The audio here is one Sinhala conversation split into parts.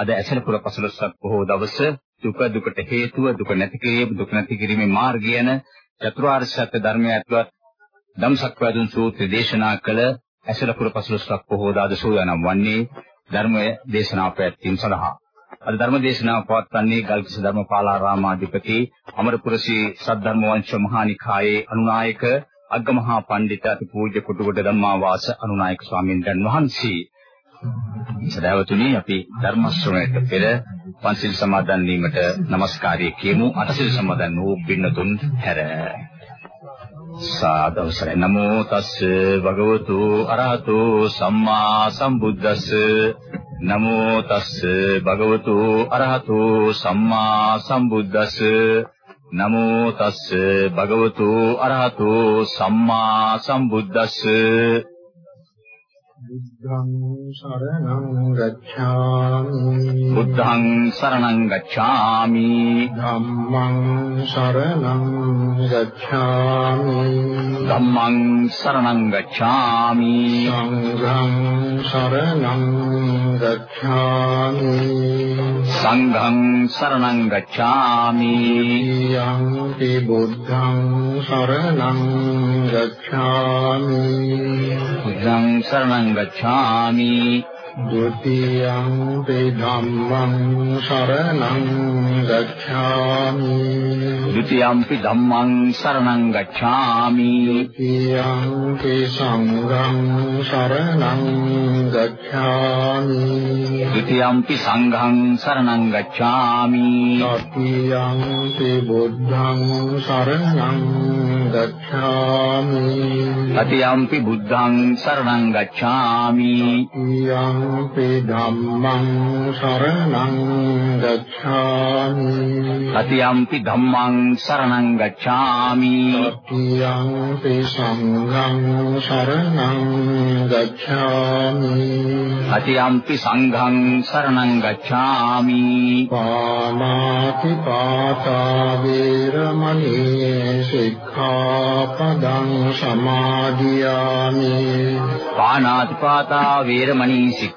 අද ඇසළ පුර පසළොස්වක බොහෝ දවස දුක දුකට හේතුව දුක නැති කිරීම දුක නැති කිරීමේ මාර්ගය යන චතුරාර්ය සත්‍ය ධර්මය ඇතුළත් ධම්සක් වේදුන් සූත්‍ර දේශනා කළ ඇසළ පුර පසළොස්වක බොහෝ දාද සෝයනම් වන්නේ ධර්මය දේශනා පැවැත්වීම සඳහා. අද ධර්ම දේශනාව පවත්වන්නේ ගල්කිස ධර්මපාලාරාමාධිපති අමරපුරසී සද්ධර්ම වංශ මහානිකායේ අනුනායක අග්ගමහා පඬිත අතිපූජ්‍ය කුටුගොඩ ධම්මාවාස අනුනායක ස්වාමීන් වහන්සේ. සදාවතුනි අපි ධර්ම ශ්‍රවණයට පෙර පන්සිල් සමාදන් වීමට নমස්කාරය කියමු. අටසිල් සමාදන් වූ පින්නතුන් හැර. සාදවසරයි නමෝ තස් භගවතු අරහතු සම්මා සම්බුද්දස්ස. නමෝ තස් භගවතු අරහතු සම්මා සම්බුද්දස්ස. නමෝ තස් භගවතු අරහතු සම්මා සම්බුද්දස්ස. බුද්ධං සරණං ගච්ඡාමි। ධම්මං සරණං ගච්ඡාමි। ධම්මං සරණං ගච්ඡාමි। සංඝං සරණං ගච්ඡාමි। සංඝං සරණං ගච්ඡාමි। යං ති බුද්ධං සරණං ගච්ඡාමි। බුද්ධං සරණං ගච්ඡාමි। ဒု द्वितीयं ते धम्मं शरणं गच्छामि। द्वितीयम्पि धम्मं शरणं गच्छामि। द्वितीयं ते सङ्गं शरणं गच्छामि। द्वितीयम्पि सङ्घं शरणं गच्छामि। तृतीयं ते बुद्धं शरणं गच्छामि। तृतीयम्पि बुद्धं शरणं गच्छामि। පි ධම්මං සරණං ගච්ඡාමි අතියම්පි ධම්මං සරණං ගච්ඡාමි අතියම්පි සංඝං සරණං ගච්ඡාමි අතියම්පි සංඝං සරණං ගච්ඡාමි පාමාති පාතා වේරමණී සික්ඛාපදං සමාදියාමි පානාති පාතා වේරමණී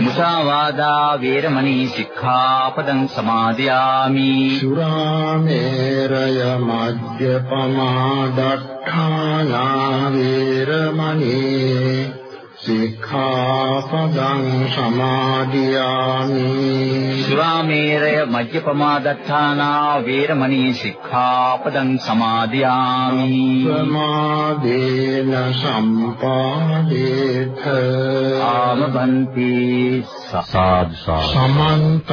මුසාවාදා වේරමණී සික්ඛාපදං සමාදියාමි සුරාමේරය මජ්ජපමා දත්තානා වේරමණී සික්ඛාපදං සමාදියාමි। සුරාමේරය මජ්ජපමාදත්තානා වේරමණී සික්ඛාපදං සමාදියාමි। සමාදේන සම්පාදේත। ආමබන්ති සසාදු සමන්ත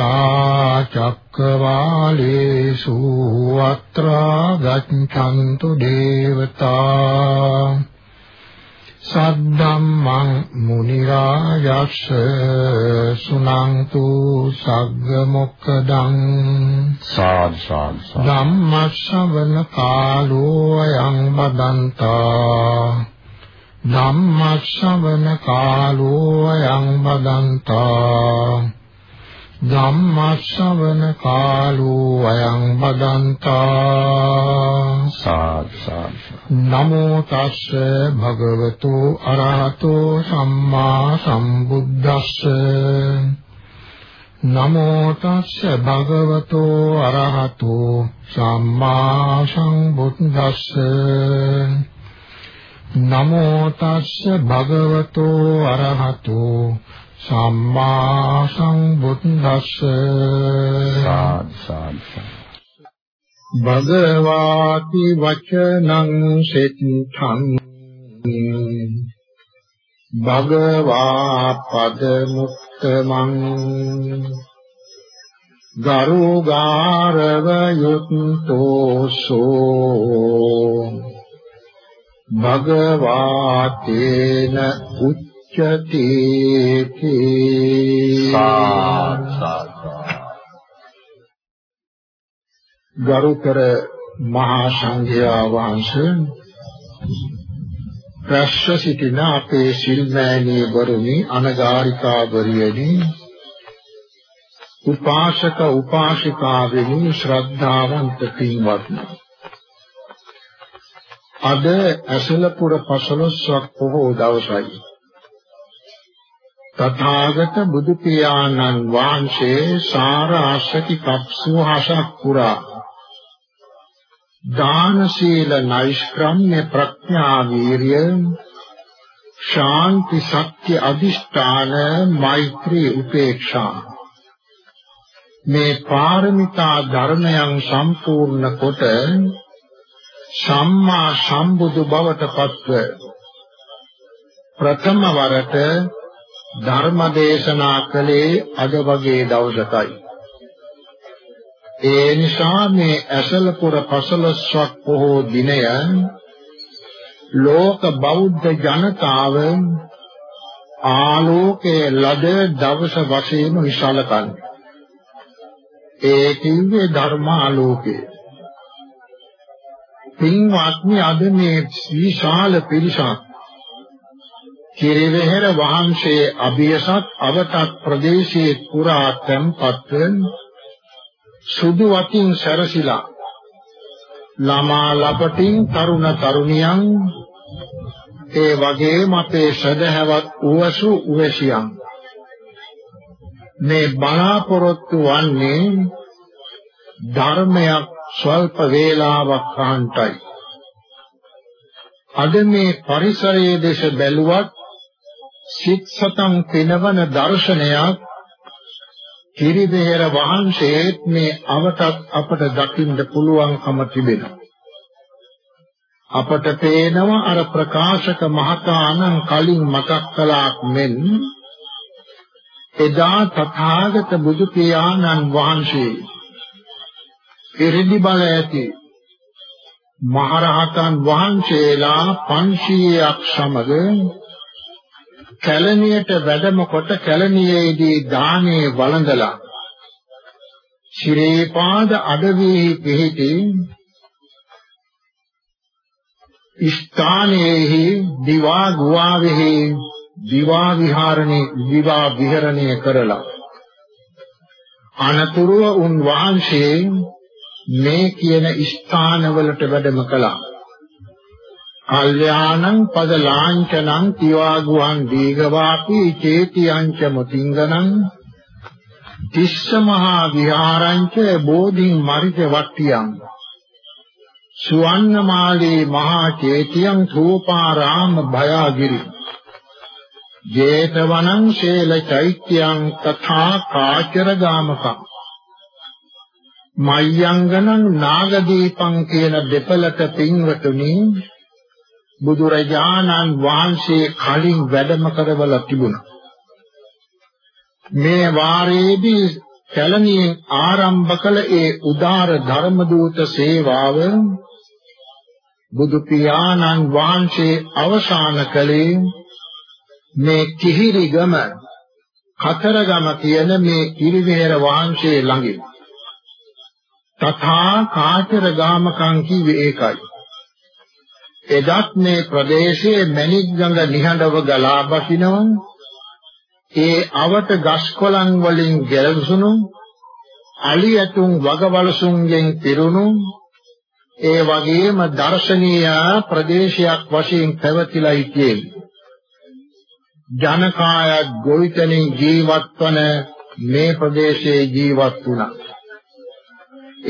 චක්කවාලේසු අත්‍රා ගච්ඡන්තු දේවතා සද්දම්මං මුනි රාජස් සුනන්තු සග්ග මොක්කදං සාදු සාදු. ධම්ම ශ්‍රවණ කාලෝ අයං බදන්තා. ධම්ම ශ්‍රවණ කාලෝ අයං බදන්තා ධම්ම ශ්‍රවණ කාලෝ අයං බදන්තා සාදු. නමෝ තස්ස භගවතු අරහතෝ සම්මා සම්බුද්දස්ස. නමෝ තස්ස භගවතු අරහතෝ සම්මා සම්බුද්දස්ස. නමෝ තස්ස භගවතු අරහතෝ සම්මා සම්බුද්දස්ස. සාදු සාදු භගවාති වචනං සෙත්තං. භගවා පද මුක්තමං ගරුගාරව යුත්තෝසෝ භගවාතේන උච්චති ගරුතර මහා සංඝයා වහන්සේ ප්‍රශ්න සිටින අපේ සිල්මෑණී වරුනි අනගාരികාවරියනි උපාසක උපාසිකාවෙනි ශ්‍රද්ධාවන්ත පින්වත්නි අද ඇසලපුර පසළොස්වක් පොහෝ දවසයි තථාගත බුදු පියාණන් වහන්සේ සාරාසති කප්සුහසක් පුරා දාන සීල නෛෂ්ක්‍රම්‍ය ප්‍රඥා වීරිය ශාන්ති සත්‍ය අදිෂ්ඨාන මෛත්‍රී උපේක්ෂා මේ පාරමිතා ධර්මයන් සම්පූර්ණ කොට සම්මා සම්බුදු බවට පත්ව ප්‍රථම වරට ධර්ම දේශනා කළේ අද වගේ දවසකයි. ඒ නිසා මේ ඇසලපුර පසළොස්වක් පොහෝ දිනය ලෝක බෞද්ධ ජනතාව ආලෝකයේ ලද දවස වශයෙන් විශාලකන්නේ. ඒ කිව්වේ ධර්මාලෝකය. පින්වත්නි අද මේ විශාල පිරිසක් කිරිවෙහෙර වහන්සේ අභියසත් අවතත් ප්‍රදේශයේ පුරා තැන්පත් සුදු වතින් සැරසිලා ළමා ලපටින් තරුණ තරුණියන් ඒ වගේම අපේ සදහැවත් උවසු උවැසියන් මේ බලාපොරොත්තු වන්නේ ධර්මයක් ස්වල්ප වේලාවක් අහන්ටයි. අද මේ පරිසරයේ දේශ බැලුවත් සිත් සතන් පිනවන දර්ශනයක් කිරිබෙහෙර වහන්සේත් මේ අවතත් අපට දකින්න පුළුවන්කම තිබෙනවා. අපට පේනවා අර ප්‍රකාශක මහතානන් කලින් මතක් කළාක් මෙන් එදා තථාගත බුදු පියාණන් වහන්සේ ඉරිදි බල ඇති මහරහතන් වහන්සේලා 500ක් සමග කැලණියට වැඩම කොට කැලණියේදී දානේ වළඳලා ශිරේපාද අඩවියේ පිහිටි ස්ථානයේහි දිවා ගුවාවෙහි දිවා විහරණේ දිවා විහරණය කරලා අනතුරුව උන් වහන්සේ මේ කියන ස්ථානවලට වැඩම කළා. කල්යාණං පද ලාංඡනං තිවාගුවන් දීගවාපි චේතියංච මුතිංගනං තිස්ස මහා විහාරංච බෝධින් මරිත වට්ටියං සුවන්නමාලී මහා චේතියං සෝපාරාම භයාගිරි ජේතවනං ශේල චෛත්‍යං තථා කාචර ගාමකං මයංගනං නාගදීපං කියන දෙපළක පින්වතුනි බුදුරජාණන් වහන්සේ කලින් වැඩම කරවලා තිබුණා. මේ වාරයේදී කැලණියෙන් ආරම්භ කළ ඒ උදාර ධර්ම දූත සේවාව බුදු පියාණන් වහන්සේ අවසන් කළේ මේ කිහිරිගම කතරගම කියන මේ කිරිවෙහෙර වහන්සේ ළඟින් තථා කාචර ගාමකං කිව්වේ ඒකයි. එදත් මේ ප්‍රදේශයේ මණික් ගඟ නිහඬව ගලා බසිනවන් ඒ අවට ගස් කොළන් වලින් ගැලසුණු අලි ඇතුන් වගවලසුන්ගෙන් පිරුණු. ඒ වගේම දර්ශනීය ප්‍රදේශයක් වශයෙන් පැවතිලා සිටියේ ජනකාය ගොවිතැනින් ජීවත් වන මේ ප්‍රදේශයේ ජීවත් වුණා.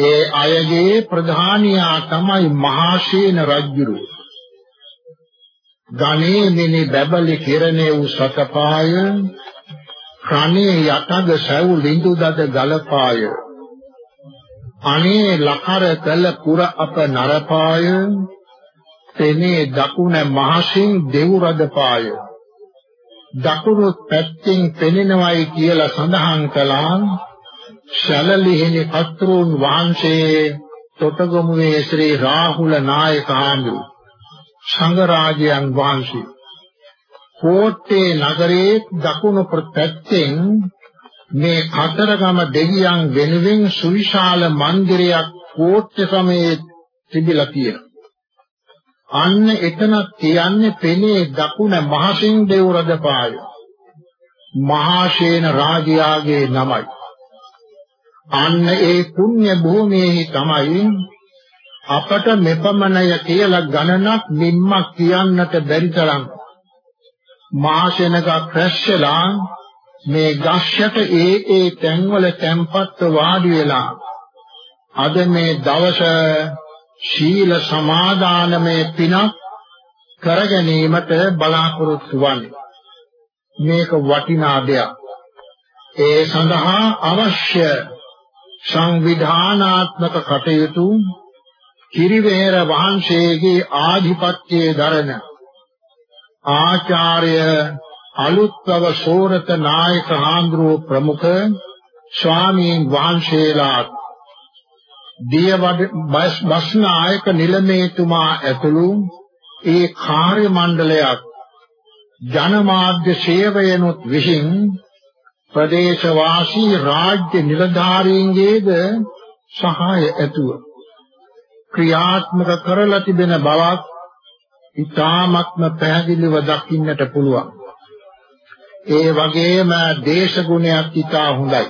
ඒ අයගේ ප්‍රධානියා තමයි මහාසේන රජුරු. ගණේ මිනි බබලි කිරණේ වූ සතපාය කණේ යටග සැව් ලිඳු දද ගලපාය. අනේ ලකර කළ පුර අප නරපාය. තෙනේ දකුණ මහසින් දෙව් රදපාය දකුණු පැත්තෙන් පෙනෙනවයි කියලා සඳහන් කළා. ශලලිහිනි පත්‍රුන් වහන්සේ තොටගමුවේ ශ්‍රී රාහුල නායක හාමුදුරු සංඝරාජයන් වහන්සේ කෝට්ටේ නගරයේ දකුණු පැත්තෙන් මේ කතරගම දෙවියන් වෙනුවෙන් සුවිශාල මන්දිරයක් කෝට්ටේ සමයේ තිබිලා තියෙනවා. අන්න එතන කියන්නේ පෙනේ දකුණ මහසිං දේව රජපාය. මහාශේන රාජයාගේ නමයි. අන්න ඒ පුණ්‍ය භූමියේ තමයි අපට මෙපමණය කියලා ගණනක් නිම්මක් කියන්නට බැරි තරම් මහසෙනග රැස්සලා මේ ගස්යට ඒ ඒ තැන්වල තැන්පත්ව වාඩි වෙලා අද මේ දවස ශීල සමාදානමේ පිනක් කර ගැනීමට බලාපොරොත්තු වන්නේ. මේක වටිනා දෙයක්. ඒ සඳහා අවශ්‍ය සංවිධානාත්මක කටයුතු කිරිවේර වහන්සේගේ ආධිපත්‍යයේ දරන ආචාර්ය අලුත්ව සෝරත නායක හාමුදුරුව ප්‍රමුඛ ස්වාමීන් වහන්සේලා දියවඩ බස් නායක නිලමේතුමා ඇතුළු ඒ කාර්ය මණ්ඩලයක් ජනමාධ්‍ය සේවයනොත් විසින් ප්‍රදේශවාසී රාජ්‍ය නිලධාරීන්ගේද සහාය ඇතුව ක්‍රියාත්මක කරලා තිබෙන බවක් ඉතාමත්ම පැහැදිලිව දකින්නට පුළුවන්. ඒ වගේම දේශගුණයක් ඉතා හොඳයි.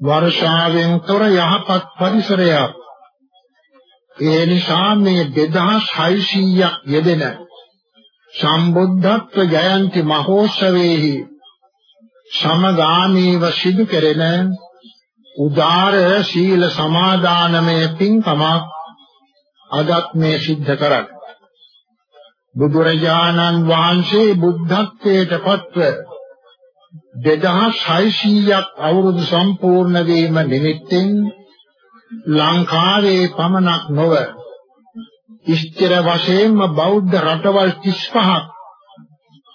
වර්ෂාවෙන් තොර යහපත් පරිසරයක්. ඒ නිසා මේ 2600ක් යෙදෙන සම්බුද්ධත්ව ජයන්ති මහෝත්සවයේහි සමගාමීව සිදු කෙරෙන උදාර සීල සමාදානමය පින්කමක් අදත් මේ සිද්ධ කරන්නේ බුදුරජාණන් වහන්සේ බුද්ධත්වයට පත්ව 2600ක් අවුරුදු සම්පූර්ණ වීම නිමිත්තෙන් ලංකාවේ පමණක් නොව ඉස්තර වශයෙන්ම බෞද්ධ රටවල් 35ක්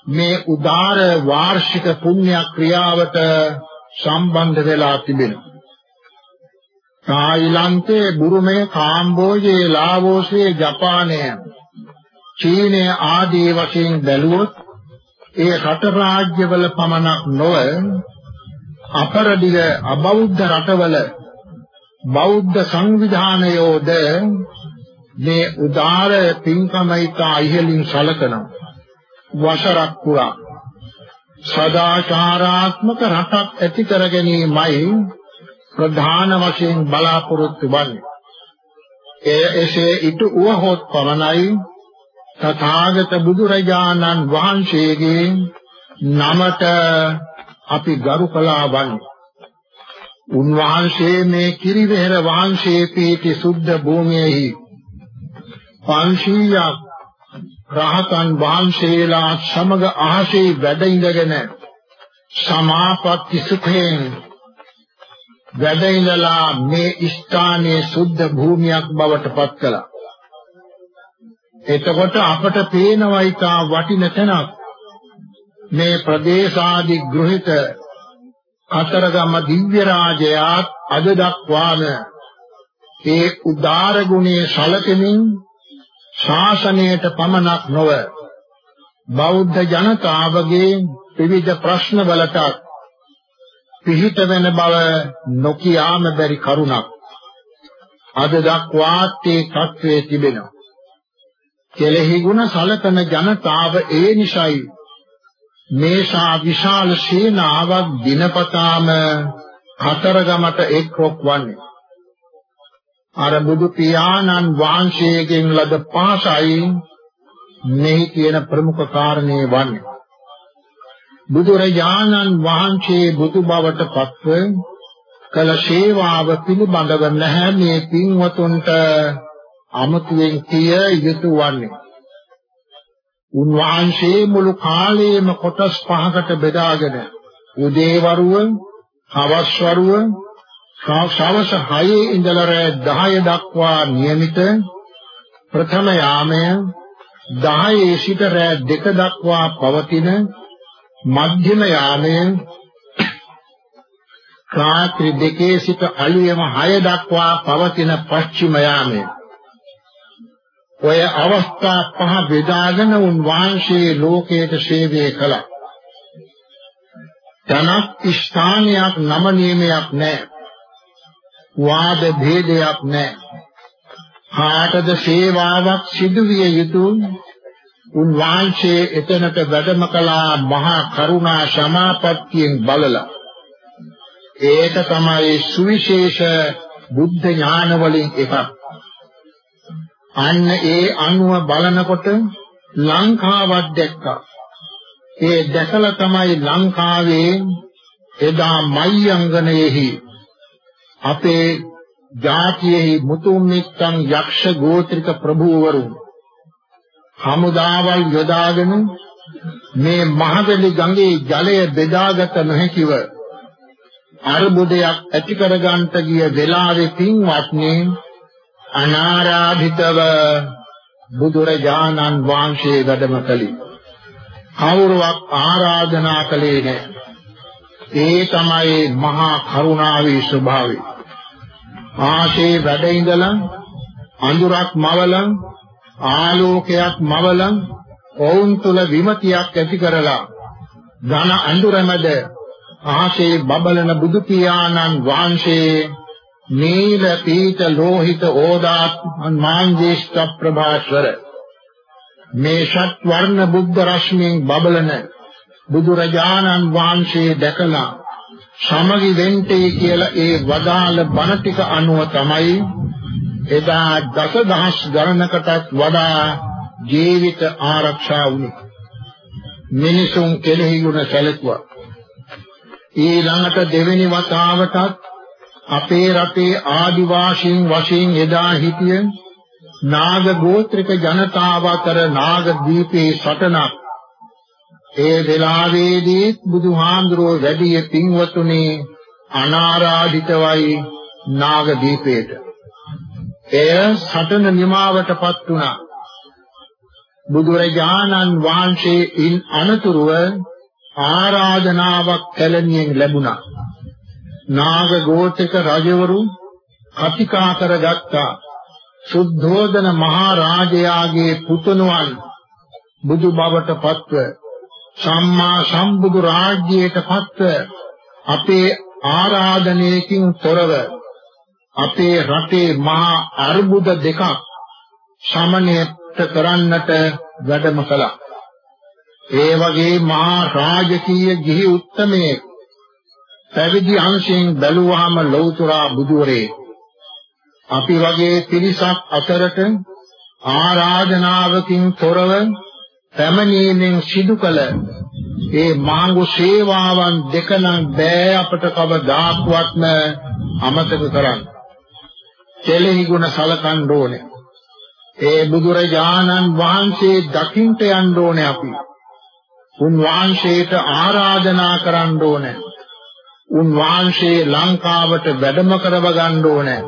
මේ උදාර වාර්ෂික පුණ්‍ය ක්‍රියාවට සම්බන්ධ වෙලා තිබෙනවා. තායිලන්තේ, බුරුමේ, කාම්බෝජයේ, ලාවෝසයේ, ජපානයේ. චීනය ආදී වශයෙන් බැලුවොත් ඒ රට රාජ්‍යවල පමණක් නොව අපරදිග අබෞද්ධ රටවල බෞද්ධ සංවිධානයෝද මේ උදාර පින්කමිත ඉහළින් සැලකනවා. වසරක් පුරා සදාචාරාත්මක රටක් ඇති කර ගැනීමයි ප්‍රධාන වශයෙන් බලාපොරොත්තු වන්නේ. එය එසේ ඊට උවහොත් පමණයි තථාගත බුදුරජාණන් වහන්සේගේ නමට අපි ගරු කළා වන්නේ. උන්වහන්සේ මේ කිරිවෙහෙර වහන්සේ පීති සුද්ධ භූමියේහි 500ක් රහතන් වහන්සේලා සමග අහසේ වැඩ ඉඳගෙන සමාපatti සුඛයෙන් වැඩ ඉඳලා මේ ස්ථානයේ සුද්ධ භූමියක් බවට පත් කළා. එතකොට අපට පේනවා ඊටා වටින තැනක් මේ ප්‍රදේශාදි ගෘහිත අතරගම දිව්‍ය රාජයාත් අද දක්වාම ඒ උදාර ගුණයේ සැලකෙමින් ශාසනයට පමණක් නොව බෞද්ධ ජනතාවගේ විවිධ ප්‍රශ්නවලට පිහිට වෙන බව නොකියාම බැරි කරුණක්. අද දක්වාත් ඒ තත්වයේ තිබෙනවා. කෙලෙහි ගුණ සලකන ජනතාව ඒ නිසයි. මේසා විශාල සේනාවක් දිනපතාම කතරගමට එක්රොක් වන්නේ. අර බුදු පියාණන් වහන්සේගෙන් ලද පාසයි මෙහි තියෙන ප්‍රමුඛ කාරණේ වන්නේ. බුදුරජාණන් වහන්සේ බුදු බවට පත්ව කළ සේවාව පිළිබඳව නැහැ මේ පින්වතුන්ට අමතුවෙන් කිය යුතු වන්නේ. උන්වහන්සේ මුළු කාලයේම කොටස් පහකට බෙදාගෙන උදේවරුව, හවස්වරුව, සවස් 6 ඉඳලා රෑ 10 දක්වා નિયમિત ප්‍රථම යාමය 10 සිට රෑ 2 දක්වා පවතින මධ්‍යම යාමය රාත්‍රී දෙකේ සිට අලුයම 6 දක්වා පවතින පශ්චිම යාමයේ ඔය අවස්ථා පහ බෙදාගෙන උන් වහන්සේ ලෝකයට සේවය කළා. තනක් ස්ථානයක් නම නියමයක් නැහැ. වාද භේදයක් නැහැ. කාටද සේවාවක් සිදුවිය යුතු උන්වහන්සේ එතනට වැඩම කළා මහා කරුණා සමාපත්තියෙන් බලලා. ඒක තමයි සුවිශේෂ බුද්ධ ඥාන වලින් එකක්. අන්න ඒ අනුව බලනකොට ලංකාවක් දැක්කා. ඒ දැකලා තමයි ලංකාවේ එදා මයංගනයේහි අපේ ජාතියෙහි මුතුන් මිත්තන් යක්ෂ ගෝත්‍රික ප්‍රභූවරුන් හමුදාවල් යොදාගෙන මේ මහවැලි ගඟේ ජලය බෙදාගත නොහැකිව අරුබුදයක් ඇති කරගන්නට ගිය වෙලාවේ පින්වත්නි අනාරාධිතව බුදුරජාණන් වහන්සේ වැඩම කළේ. කවුරුවක් ආරාධනා කළේ නැහැ. ඒ තමයි මහා කරුණාවේ ස්වභාවය. ආශේ වැඩ ඉඳලා අඳුරක් මවලන් ආලෝකයක් මවලන් ඔවුන් තුල විමතියක් ඇති කරලා ඝන අඳුරමැද ආශේ බබලන බුදු පියාණන් වහන්සේ නීල පීත ලෝහිත ඕදාත් මාංජේෂ්ඨ ප්‍රභාස්වර. මේ ෂට් වර්ණ බුද්ධ රශ්මියෙන් බබලන බුදුරජාණන් වහන්සේ දැකලා සමගි වෙන්ටේ කියලා ඒ වදාළ බණ ටික අනුව තමයි එදා දසදහස් ගණනකටත් වඩා ජීවිත ආරක්ෂා වුණේ. මිනිසුන් කෙරෙහි ගුණ සැලකුවා. ඊළඟට දෙවෙනි වතාවටත් අපේ රටේ ආදිවාසීන් වශයෙන් එදා හිටිය නාග ගෝත්‍රික ජනතාව අතර නාගදීපේ සටනක් ඒ වෙලාවේදී බුදුහාඳුරෝ වැඩි පින්වතුනි අනාරාධිතවයි නාගදීපේට එය සටන නිමාවටපත් වුණා. බුදුරජාණන් වහන්සේ ඉන් අනතුරුව ආරාධනාවක් කැලණියෙන් ලැබුණා. නාග ගෝත්‍රික රජවරු කතිකා කරගත්තා. සුද්ධෝදන මහා රාජයාගේ පුතුණුවන් බුදු බවට පත්ව සම්මා සම්බුදු රාජ්‍යයට පත්ව අපේ ආරාධනයකින් තොරව අපේ රටේ මහා අර්බුද දෙකක් සමනයට කරන්නට වැඩම කළා. ඒ වගේ මහා රාජකීය ගිහි උත්තමයේ පැවිදි අංශයෙන් බැලුවාම ලෞතුරා බුදුරේ අපි වගේ පිරිසක් අතරට ආරාධනාවකින් තොරව පැමිණීමෙන් සිදු කළ ඒ මාංගු සේවාවන් දෙක නම් බෑ අපට කවදාක්වත්ම අමතක කරන්න. කෙලෙහි ගුණ සලකන්න ඕනේ. ඒ බුදුරජාණන් වහන්සේ දකින්ට යන්න ඕනේ අපි. උන්වහන්සේට ආරාධනා කරන්න ඕනේ. උන්වහන්සේ ලංකාවට වැඩම කරව ගන්න ඕනේ.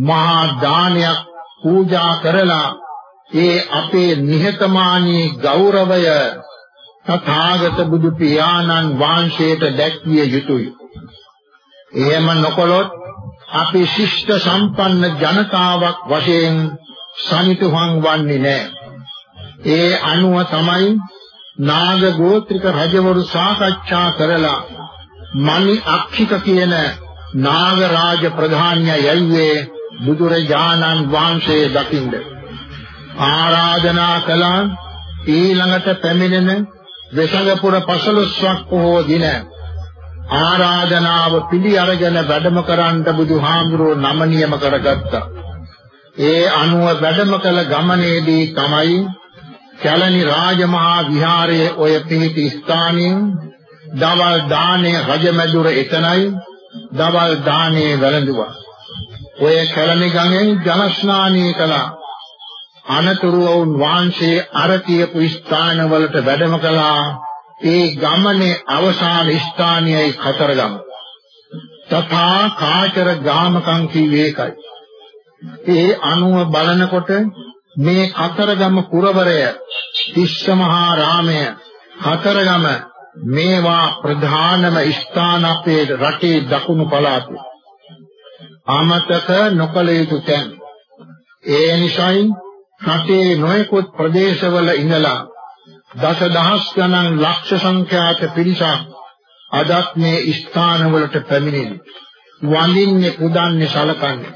මහා දානයක් පූජා කරලා ඒ අපේ නිහතමානී ගෞරවය තථාගත බුදු පියාණන් වහන්සේට දැක්විය යුතුයි. එහෙම නොකළොත් අපි ශිෂ්ට සම්පන්න ජනතාවක් වශයෙන් සමිතුහන් වන්නේ නැහැ. ඒ අනුව තමයි නාග ගෝත්‍රික රජවරු සාකච්ඡා කරලා මණි අක්ෂික කියන නාග රාජ ප්‍රධාන්‍ය යැව්වේ බුදුරජාණන් වහන්සේ දකින්නේ ආරාධනා කළා ඊළඟට පැමිණෙන වෙසඟපුර පසළොස්වක් පොහෝ දින ආරාධනාව පිළි අරගෙන වැඩම කරන්න බුදුහාමුදුරුව නම නියම කරගත්තා. ඒ අනුව වැඩම කළ ගමනේදී තමයි කැලණි රාජමහා විහාරයේ ඔය පිහිටි ස්ථානයෙන් දවල් දානේ රජමැදුර එතනයි දවල් දානේ වැළඳුවා. ඔය කැලණි ගඟෙන් ජල ස්නානය කළා. අනතුරු වුන් වහන්සේ අර කියපු ස්ථානවලට වැඩම කළා ඒ ගමනේ අවසාන ස්ථානයයි කතරගම තථා කාචර ගාමකම් කීවේකයි ඒ අනුව බලනකොට මේ කතරගම පුරවරය තිස්ස මහා රාමය කතරගම මේවා ප්‍රධානම ස්ථාන අපේ රටේ දකුණු පළාතේ. අමතක නොකළ යුතු තැන්. ඒ නිසායි රටේ නොයෙකුත් ප්‍රදේශවල ඉඳලා දසදහස් ගණන් ලක්ෂ සංඛ්‍යාත පිරිසක් අදත් මේ ස්ථානවලට පැමිණෙන්නේ වඳින්නේ පුදන්නේ සලකන්නේ.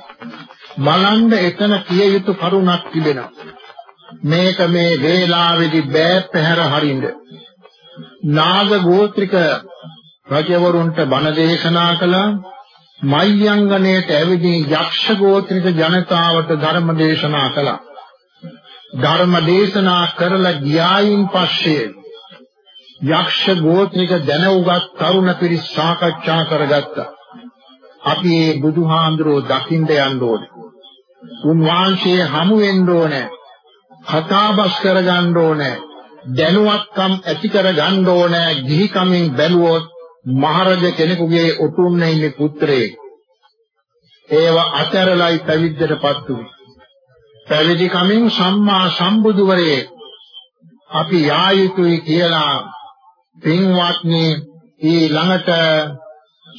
බලන්න එතන කිය යුතු කරුණක් තිබෙනවා. මේක මේ වේලාවේදී බෑ පැහැර හරින්න. නාග ගෝත්‍රික රජවරුන්ට බණ දේශනා කළා මයංගණයට ඇවිදී යක්ෂ ගෝත්‍රික ජනතාවට ධර්ම දේශනා කළා. ධර්ම දේශනා කරලා ගියායින් පස්සේ යක්ෂ ගෝත්‍රික දැනුගත් තරුණ පිරිස් සාකච්ඡා කරගත්තා. අපි මේ බුදුහාඳුරෝ දකින්න යන්න ඕනේ. උන්වහන්සේ හමු වෙන්න ඕනේ. කතාබස් කරගන්න ඕනේ. දැනුවත්කම් ඇති කරගන්න ඕනේ. ගිහි කමින් බැලුවොත් මහරජ කෙනෙකුගේ ඔටුන්න ඉන්නේ පුත්‍රයෙක්. ඒව අතරලයි පැවිද්දටපත් වුනේ. පැවිදි කමින් සම්මා සම්බුදුවරේ අපි යා යුතුයි කියලා පින්වත්නි ඊළඟට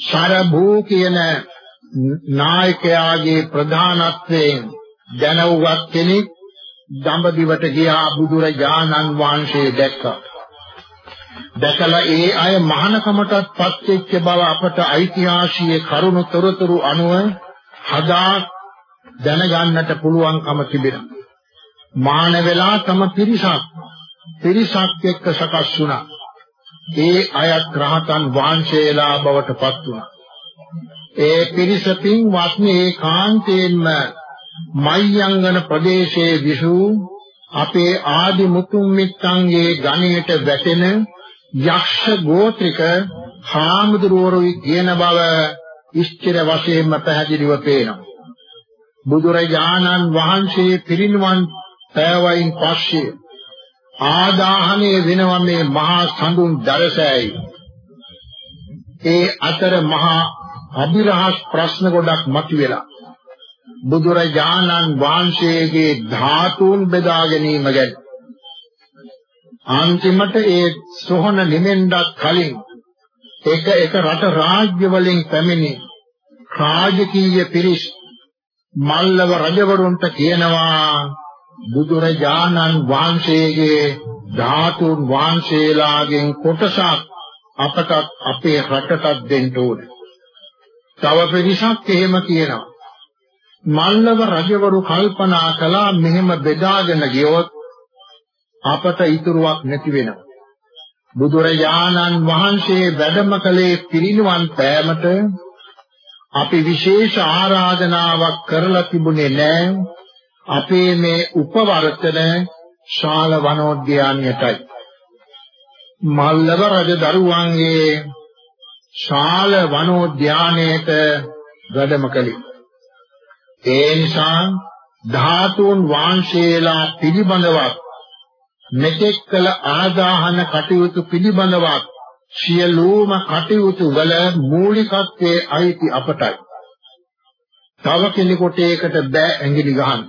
සරභූ කියන නායකයාගේ ප්‍රධානත්වයෙන් දැනුවත් කෙනෙක් දඹදිවට ගියා බුදුරජාණන් වහන්සේ දැක්කා. දැකලා ඒ අය මහානකමටත් පත් වෙච්ච බව අපට ඓතිහාසික කරුණු තොරතුරු අනුව හදා දැනගන්නට පුළුවන්කම තිබෙනවා. මාන වෙලා තම පිරිසක් පිරිසක් එක්ක සකස් වුණා. ඒ අයත් රහතන් වහන්සේලා බවට පත් වුණා. ඒ පිරිස පින්වත්නි ඒකාන්තයෙන්ම මයංගන ප්‍රදේශයේ විසූ අපේ ආදි මුතුන් මිත්තන්ගේ ගණයට වැටෙන යක්ෂ ගෝත්‍රික හාමුදුරුවෝයි කියන බව ඉස්තිර වශයෙන්ම පැහැදිලිව පේනවා. බුදුරජාණන් වහන්සේ පිරිනිවන් පෑවයින් පස්සේ ආදාහණය වෙනවා මේ මහා සඳුන් දරසෑයි. ඒ අතර මහා අභිරහස් ප්‍රශ්න ගොඩක් මතුවෙලා බුදුරජාණන් වහන්සේගේ ධාතුන් බෙදා ගැනීම ගැන අන්තිමට ඒ සොහන නිමෙන්නත් කලින් එක එක රට රාජ්‍ය වලින් පැමිණි රාජකීය පිරිස් මල්ලව රජවරුන්ට කියනවා බුදුරජාණන් වහන්සේගේ ධාතුන් වහන්සේලාගෙන් කොටසක් අපට අපේ රටටත් දෙන්න ඕනේ. තව පිරිසක් එහෙම කියනවා. මල්ලව රජවරු කල්පනා කළා මෙහෙම බෙදාගෙන ගියොත් අපට ඉතුරුවක් නැති වෙනවා. බුදුරජාණන් වහන්සේ වැඩම කළේ පිරිනිවන් පෑමට අපි විශේෂ ආරාධනාවක් කරලා තිබුණේ නැහැ. අපේ මේ උපවර්තන ශාල වනෝද්‍යානයටයි. මල්ලව රජ දරුවන්ගේ ශාල වනෝද්‍යානයට වැඩම කළේ. ඒ නිසා ධාතුන් වහන්සේලා පිළිබඳවත් මෙතෙක් කළ ආදාහන කටයුතු පිළිබඳවත් සියලුම කටයුතු වල මූලිකත්වයේ අයිති අපටයි. තව කෙනෙකුට ඒකට බෑ ඇඟිලි ගහන්න.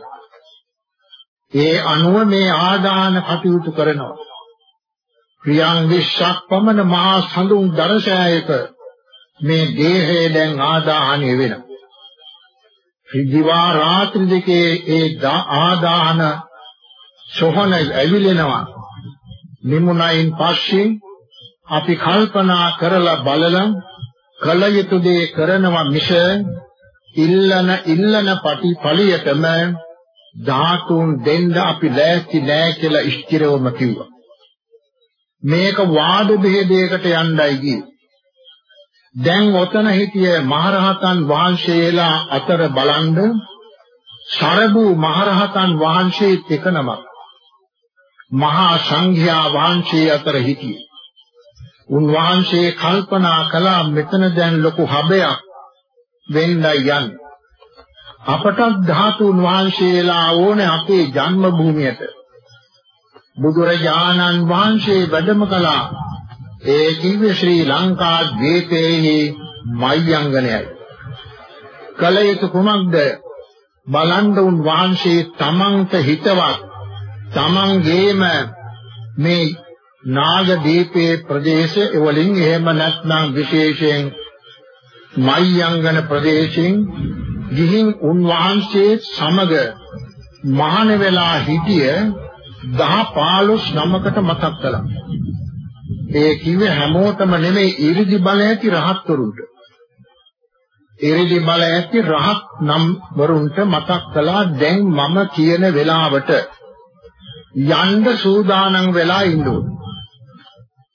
ඒ අනුව මේ ආදාන කටයුතු කරනවා. ක්‍රියාන් විශ්ක් පමණ මහා සඳුන් දරසෑයක මේ දේහය දැන් ආදාහණය වෙනවා. දිවා රාත්‍රී දෙකේ ඒ ආදාහන සොහන ඇවිලෙනවා. නිමුණයින් පස්සේ අපි කල්පනා කරලා බලලා කල යුතු දේ කරනවා මිස ඉල්ලන ඉල්ලන පටි ඵලියටම ධාතුන් දෙන්න අපි ලෑස්ති නෑ කියලා ඉස්තිරවම කිව්වා. මේක වාද බෙහෙදයකට යණ්ඩයි ගියේ. දැන් ඔතන හිටිය මහරහතන් වහන්සේලා අතර බලන්ද සරබු මහරහතන් වහන්සේ එක නමක්. මහා සංඝයා වහන්සේ අතර හිටියේ. උන්වහන්සේ කල්පනා කළා මෙතන දැන් ලොකු හබයක් වෙන්නයි යන්නේ. අපට ධාතුන් වහන්සේලා ඕනේ අපේ ජන්ම භූමියට. බුදුරජාණන් වහන්සේ වැඩම කළා. ඒ කිව්වේ ශ්‍රී ලංකා ද්වීපයේ මයංගනයයි. කලයුතු කුමක්ද? බලන්ද උන් වහන්සේ තමන්ට හිතවත් තමන්ගේම මේ නාගදීපේ ප්‍රදේශ එවලින් එහෙම නැත්නම් විශේෂයෙන් මයංගන ප්‍රදේශයෙන් ගිහින් උන්වහන්සේ සමග මහාන වෙලා හිටිය 10 15 නමකට මතක් කළා. ඒ කිව්වේ හැමෝටම නෙමෙයි 이르දි බල ඇති රහත්වරුන්ට. ඉරිදි බල ඇති රහත් නම් වරුන්ට මතක් කළා දැන් මම කියන වෙලාවට යන්න සූදානම් වෙලා ඉන්න ඕන.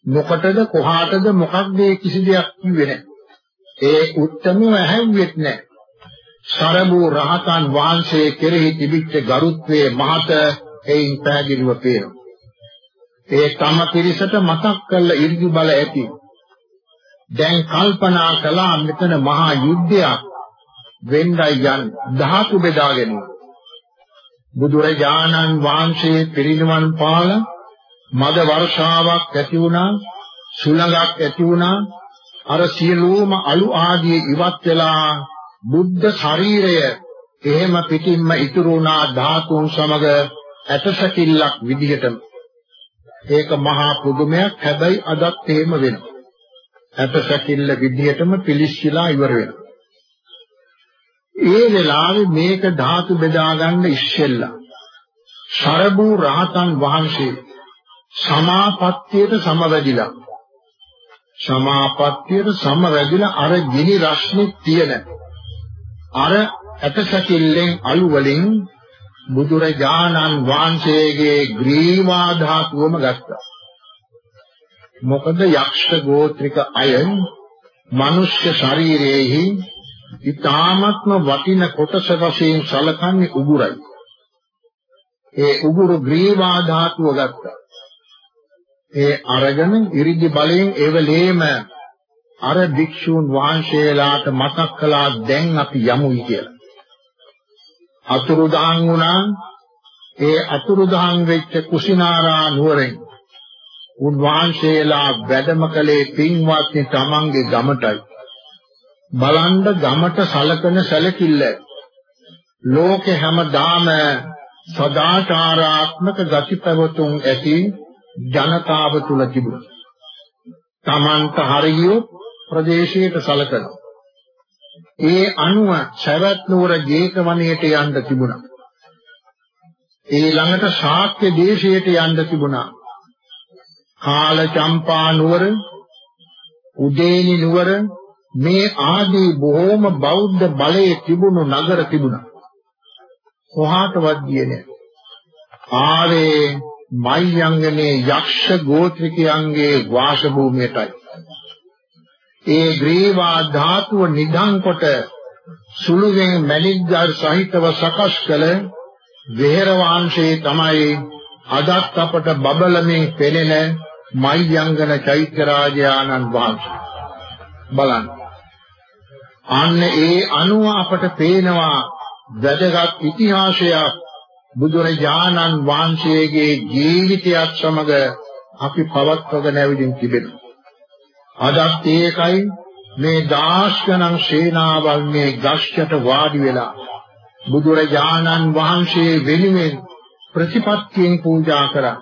මොකටද කොහාටද මොකක්ද කිසි දෙයක් කිව්වේ නැහැ. ඒ උත්තරම ඇහැව්වෙත් නැහැ. සරබු රහතන් වහන්සේ කෙරෙහි තිබිච්ච ගරුත්වයේ මහත එයින් පැහැදිලිව පේනවා. ඒ තම පිරිසට මතක් කළ ඉර්ධි බල ඇති. දැන් කල්පනා කළා මෙතන මහා යුද්ධයක් වෙන්නයි යන්නේ ධාතු බෙදා ගැනීම. බුදුරජාණන් වහන්සේ පිරිනිවන් පාල මද වර්ෂාවක් ඇති වුණා සුළඟක් ඇති වුණා. අර සියලුම අලු ආදී ඉවත් වෙලා බුද්ධ ශරීරය එහෙම පිටින්ම ඉතුරු වුණා ධාතුන් සමග ඇටසැකිල්ලක් විදිහටම. ඒක මහා පුදුමයක්. හැබැයි අදත් එහෙම වෙනවා. ඇටසැකිල්ල විදිහටම පිලිස්සලා ඉවර වෙනවා. ඒ වෙලාවේ මේක ධාතු බෙදා ගන්න ඉස්සෙල්ලා සරබු රහතන් වහන්සේ සමාපත්තියට සමවැදිලා සමාපත්තියට සමවැදිලා අර ගිනි රශ්මි තියෙන අර ඇටසැකිල්ලෙන් අලු වලින් බුදුරජාණන් වහන්සේගේ ග්‍රීවා ධාතුවම ගත්තා. මොකද යක්ෂ ගෝත්‍රික අය මනුෂ්‍ය ශරීරයේහි ඊ타ත්ම වටින කොටස වශයෙන් සැලකන්නේ උගුරයි. ඒ උගුරු ග්‍රීවා ධාතුව ගත්තා. ඒ අරගෙන ඉරිදි බලයෙන් එවලේම අර භික්ෂූන් වහන්සේලාට මතක් කළා දැන් අපි යමුයි කියලා. අතුරුදහන් වුණා ඒ අතුරුදහන් වෙච්ච කුසිනාරා නුවරින් උන්වහන්සේලා වැඩම කළේ පින්වත්නි තමන්ගේ ගමටයි. බලන්න ගමට සලකන සැලකිල්ල ලෝකේ හැමදාම සදාචාරාත්මක ගති පැවතුම් ඇති ජනතාව තුල තිබුණා. තමන්ට හරියෝ ප්‍රදේශයට සලකනවා. ඒ අනුව සවැත් නුවර ජේතවනයේට යන්න තිබුණා. ඒ ළඟට ශාක්‍ය දේශයට යන්න තිබුණා. කාල චම්පා නුවර, උදේනි නුවර මේ ආදී බොහෝම බෞද්ධ බලයේ තිබුණු නගර තිබුණා. කොහාටවත් ගියේ නැහැ. ආවේ මයංගනේ යක්ෂ ගෝත්‍රිකයන්ගේ වාසභූමියටයි. ඒ ග්‍රීවා ධාතුව නිධන් කොට සුළුවෙන් මැණික්ගල් සහිතව සකස් කළ වෙහෙර වංශයේ තමයි අදත් අපට බබලමින් පෙනෙන මයංගන චෛත්‍ය රාජානන් වහන්සේ බලන්න අන්න ඒ අනුව අපට පේනවා වැදගත් ඉතිහාසයක් බුදුරජාණන් වහන්සේගේ ජීවිතයත් සමග අපි පවත්වගෙන ඇවිදින් තිබෙනවා අදත් ඒකයි මේ දාස් ගණන් සේනාවල් මේ ගස්යට වාඩි වෙලා බුදුරජාණන් වහන්සේ වෙනුවෙන් ප්‍රතිපත්තියෙන් පූජා කරා.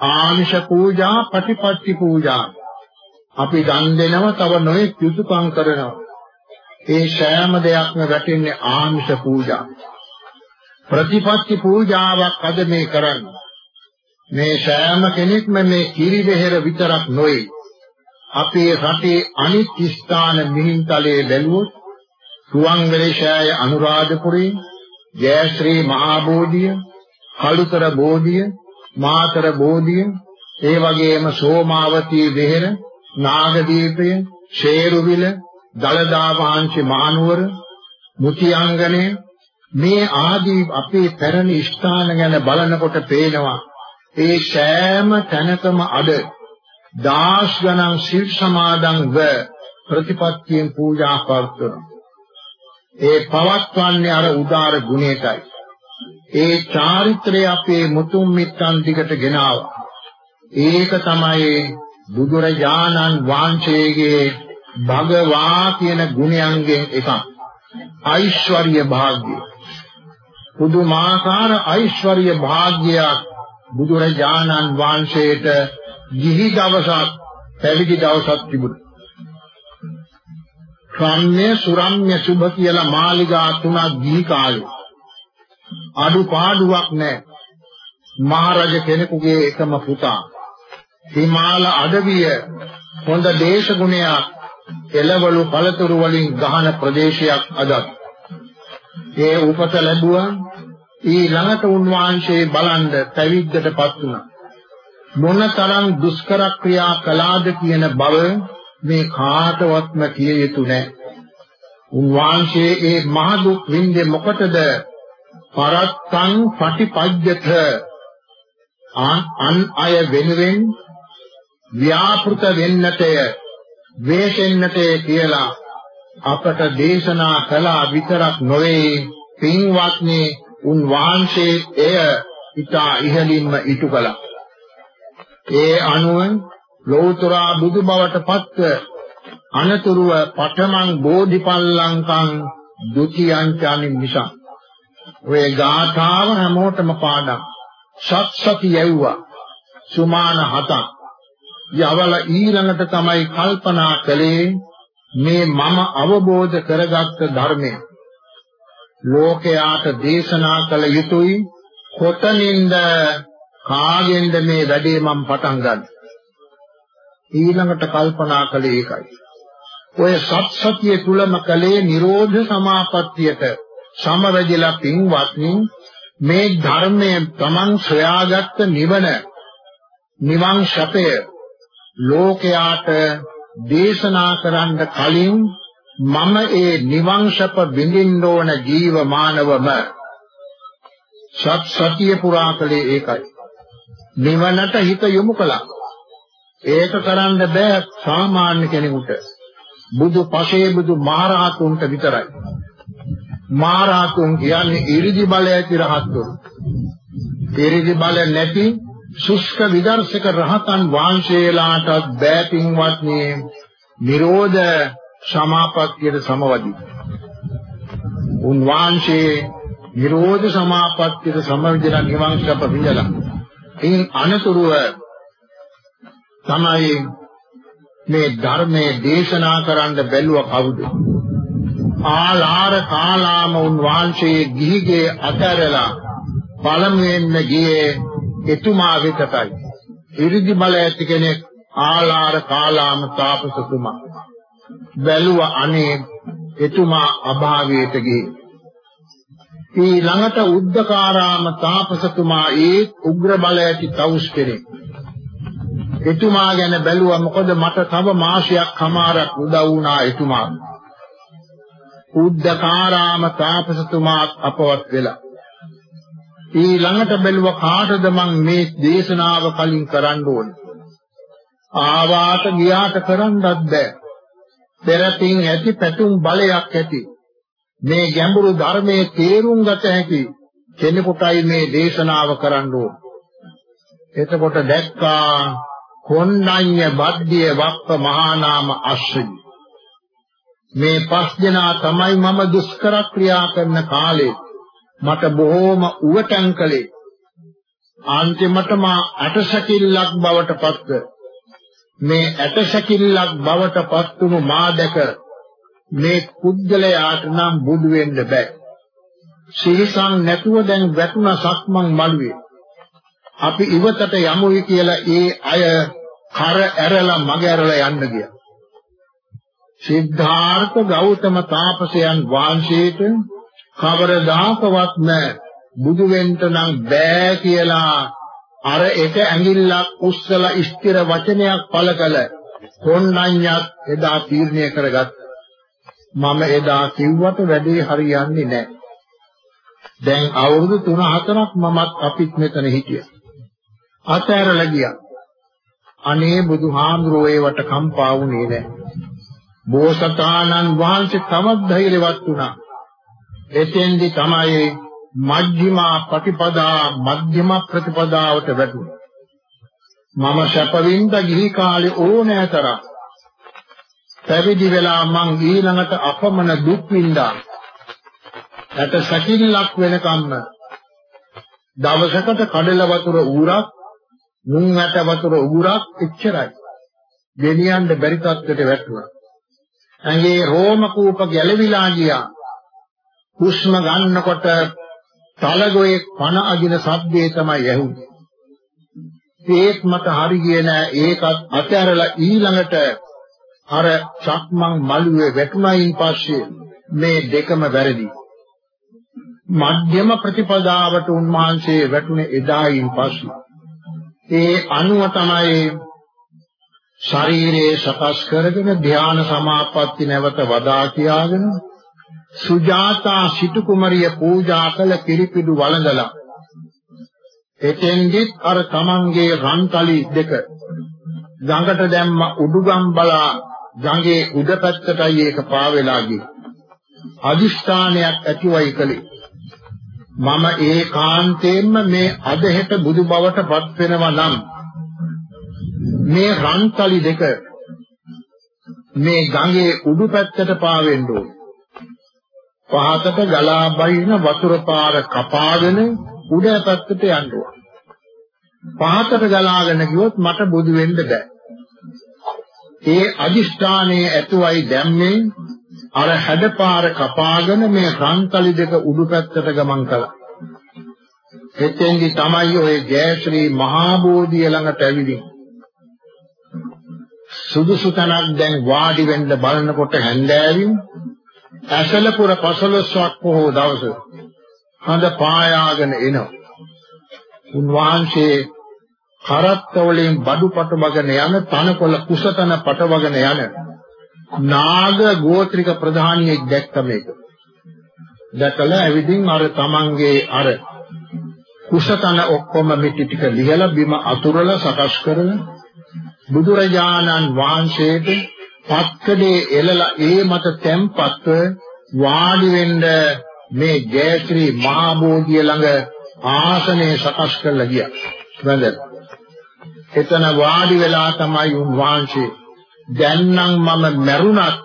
ආමිෂ පූජා, ප්‍රතිපත්ති පූජා. අපි දන් දෙනවා තව නොයෙක් යුතුයකම් කරනවා. ඒ සෑම දෙයක්ම වැටෙන්නේ ආමිෂ පූජා. ප්‍රතිපත්ති පූජාවක් අද මේ කරන්නේ. මේ සෑම කෙනෙක්ම මේ කිරි වෙහෙර විතරක් නොවේ. අපේ රටේ අනිත් ස්ථාන මිහින්තලයේ බැලුවොත් සුවංගලේශාය අනුරාධපුරේ ජයශ්‍රී මහා බෝධිය කලුතර බෝධිය මාතර බෝධිය ඒ වගේම සෝමාවතී වෙහෙර නාගදීපය ශේරුවිල දලදා වහන්සේ මහනුවර මුතියංගනේ මේ ආදී අපේ පැරණි ස්ථාන ගැන බලනකොට පේනවා ඒ සෑම තැනකම අද දාස් ගණන් සිල් සමාදන්ව ප්‍රතිපත්තියෙන් පූජා කරනවා. ඒ පවත්වන්නේ අර උදාර ගුණයටයි. ඒ චාරිත්‍රය අපේ මුතුන් මිත්තන් දිගට ගෙනාවා. ඒක තමයි බුදුරජාණන් වහන්සේගේ භගවා කියන ගුණයන්ගෙන් එකක්. ඓශ්වර්ය භාග්‍ය. පුදුමාකාර ඓශ්වර්ය භාග්‍යයක් බුදුරජාණන් වහන්සේට ගිහි දවසක් පැවිදි දවසක් තිබුණා. රම්‍ය සුරම්‍ය සුභ කියලා මාලිගා තුනක් ගිහි කාලේ. අඩුපාඩුවක් නැහැ. මහරජ කෙනෙකුගේ එකම පුතා. හිමාල අඩවිය හොඳ දේශගුණයක් එළවලු පළතුරු වලින් ගහන ප්‍රදේශයක් අදත්. ඒ උපත ලැබුවා ඊළඟට උන්වහන්සේ බලන්න පැවිද්දටපත් වුණා. මොනතරම් දුෂ්කර ක්‍රියා කළාද කියන බව මේ කාටවත්ම කිය යුතු නැහැ. උන්වහන්සේ ඒ මහ දුක් විඳේ මොකටද? පරත්තං පටිපජ්ජත අන් අය වෙනුවෙන් ව්‍යාපෘත වෙන්නටය වේසෙන්නටය කියලා අපට දේශනා කළා විතරක් නොවේ. පින්වත්නි උන් වහන්සේ එය ඊට ඉහළින්ම ඉටු කළා. ඒ අනුව ලෝතර බුදු බවට පත්ව අනතුරුව පඨමං බෝධිපල්ලංකං ဒ ුතියං චානි මිසං. ඔය ගාථාව හැමෝටම පාඩම්. සත් සති යවුවා. සුමාන හතක්. යවල ඊළඟට තමයි කල්පනා කළේ මේ මම අවබෝධ කරගත්ත ධර්මය. ලෝකයාට දේශනා කළ යුතුයි. කොතනින්ද කාගෙන්ද මේ වැඩේ මම පටන් ගන්න? ඊළඟට කල්පනා කළේ ඒකයි. ඔය සත් සතිය තුලම කලේ නිරෝධ සමාපත්තියට සමවැදිලා පින්වත්නි මේ ධර්මයේ Taman සොයාගත්ත නිවන නිවන් ශපය ලෝකයාට දේශනා කරන්න කලින් මම ඒ නිවන් ශප විඳින්න ඕන ජීවමානවම සත් සතිය පුරා කලේ ඒකයි. නිවනට හිත යොමු කළා. ඒක කරන්න බෑ සාමාන්‍ය කෙනෙකුට. බුදු පසේ බුදු මහරහතුන්ට විතරයි. මහරහතුන් කියන්නේ ඉරිදි බලය ඇති රහත්තුන්. ඉරිදි බල නැති සුෂ්ක විදර්ශක රහතන් වහන්සේලාටත් බෑපින්වත්නි නිරෝධ සමාපත්තියට සමවදී. උන්වහන්සේ නිරෝධ සමාපත්තියට සමවදිලා නිවන් සප විඳලා. ඉන් අනතුරුව තමයි මේ ධර්මයේ දේශනා කරන්න බැලුව කවුද? ආලාර කාලාම උන් වහන්සේ ගිහිගේ අතරලා පළමුවෙන්ම ගියේ එතුමා වෙතයි. ඉරිදි බල ඇති කෙනෙක් ආලාර කාලාම තාපසතුමා. බැලුව අනේ එතුමා අභාවයට ගියේ. ඊළඟට උද්දකාරාම තාපසතුමා ඒ උග්‍ර බල ඇති තවුස් කෙනෙක්. එතුමා ගැන බැලුවා මොකද මට තව මාසයක් කමාරක් උදව් වුණා එතුමාට. උද්දකාරාම තාපසතුමාත් අපවත් වෙලා ඊළඟට බැලුව කාටද මං මේ දේශනාව කලින් කරන්න ඕනේ? ආවාට ගියාට කරන්නත් බෑ. පෙරතින් ඇති පැතුම් බලයක් ඇති. මේ ගැඹුරු ධර්මයේ තේරුම් ගත හැකි කෙනෙකුටයි මේ දේශනාව කරන්න ඕනේ. එතකොට දැක්කා කොණ්ණඤ්ඤ බද්ධිය වප්ප මහා නාම අශ්‍රයි මේ පස් දෙනා තමයි මම දුෂ්කර ක්‍රියා කරන කාලේ. මට බොහෝම උවටන් කළේ. අන්තිමට මා අටසකිල්ලක් බවට පත්ව. මේ අටසකිල්ලක් බවට පත්තුණු මා දැක මේ කුද්දලයාට නම් බුදු වෙන්න බෑ. සිහිසං නැතුව දැන් වැටුණ සක්මන් මළුවේ. අපි ඉවතට යමුයි කියලා ඒ අය කර ඇරලා මග ඇරලා යන්න ගියා. සිද්ධාර්ථ ගෞතම තාපසයන් වහන්සේට කවරදාකවත් නැ. බුදු වෙන්න නම් බෑ කියලා අර එක ඇඟිල්ලක් උස්සලා ස්ථිර වචනයක් පළ කළ කොණ්ණඤ්ඤත් එදා තීරණය කරගත් මම එදා කිව්වට වැඩේ හරියන්නේ නැහැ දැන් අවුරුදු 3-4ක් මමත් අපිත් මෙතන හිටියා. අතෑරලා ගියා. අනේ බුදුහාමුදුරුවෝ ඒවට කම්පා වුණේ නැහැ බෝසතාණන් වහන්සේ තවත් ධෛර්යවත් වුණා. එතෙන්දි තමයි මජ්ක්‍ධිමා ප්‍රතිපදා මධ්‍යම ප්‍රතිපදාවට වැටුණා. මම සැපවින්ද ගිහි කාලේ ඕනෑතරම් පැවිදි වෙලා මං ඊළඟට අපමණ දුක් විඳා. ඇට සැකිල්ලක් වෙනකම්ම දවසකට කඩල වතුර ඌරක් මුං ඇට වතුර උගුරක් එච්චරයි. ගෙනියන්න බැරි තත්ත්වයට වැටුණා. ඇඟේ රෝම කූප ගැලවිලා ගියා. හුස්ම ගන්නකොට තලගොයේ පණ අදින ශබ්දේ තමයි ඇහුනේ. ඒත් මට හරි ගියේ නෑ ඒකත් අතහැරලා ඊළඟට අර චක්මන් මළුවේ වැටුණයින් පස්සේ මේ දෙකම වැරදි. මධ්‍යම ප්‍රතිපදාවට උන්වහන්සේ වැටුනේ එදායින් පස්සේ. ඒ අනුව තමයි ශරීරයේ සකස් කරගෙන ධ්‍යාන සමාපatti නැවත වදා කියාගෙන සුජාතා සිටු කුමරිය පූජා කළ පිරිපිඩු වළඳලා එතෙන්දිත් අර තමන්ගේ රන්තලි දෙක ගඟට දැම්ම උඩුගම් බලා ගඟේ උඩ පැත්තටයි ඒක පාවෙලා ගියේ අදිෂ්ඨානයක් ඇතිවයි කලේ මම ඒකාන්තයෙන්ම මේ අදහෙට බුදු බවට පත් වෙනවා නම් මේ රන්තලි දෙක මේ ගඟේ උඩු පැත්තට පාවෙන්න ඕන. පහතට ගලා බහින වතුර පාර කපාගෙන උඩ පැත්තට යන්න ඕන. පහතට ගලාගෙන ගියොත් මට බුදු වෙන්න බෑ. ඒ අදිෂ්ඨානයේ ඇතුවයි දැම්මේ අර හැඩපාර කපාගෙන මේ රන්තලි දෙක උඩු පැත්තට ගමන් කළා. එතෙන්දි තමයි ඔය ජයශ්‍රී මහා බෝධිය ළඟට ඇවිදින්. සුදුසු තැනක් දැන් වාඩි වෙන්න බලනකොට හැන්දෑවින් ඇසලපුර පසළොස්වක් පොහොව දවස හඳ පායාගෙන එනවා. උන්වහන්සේ කරත්ත වලින් බඩු පටවගෙන යන තනකොළ කුසතන පටවගෙන යන නාග ගෝත්‍රික ප්‍රධානියෙක් දැක්ක මේක. දැකලා ඇවිදින් අර තමන්ගේ අර කුසතන ඔක්කොම මිටි ටික ලියලා බිම අතුරලා සකස් කරලා බුදුරජාණන් වහන්සේට පත්කඩේ එළලා ඒ මත තැම්පත්ව වාඩි වෙන්න මේ ජයශ්‍රී මහා බෝධිය ළඟ ආසනය සකස් කරලා ගියා. වැඳලා. එතන වාඩි වෙලා තමයි උන්වහන්සේ දැන් නම් මම මැරුණත්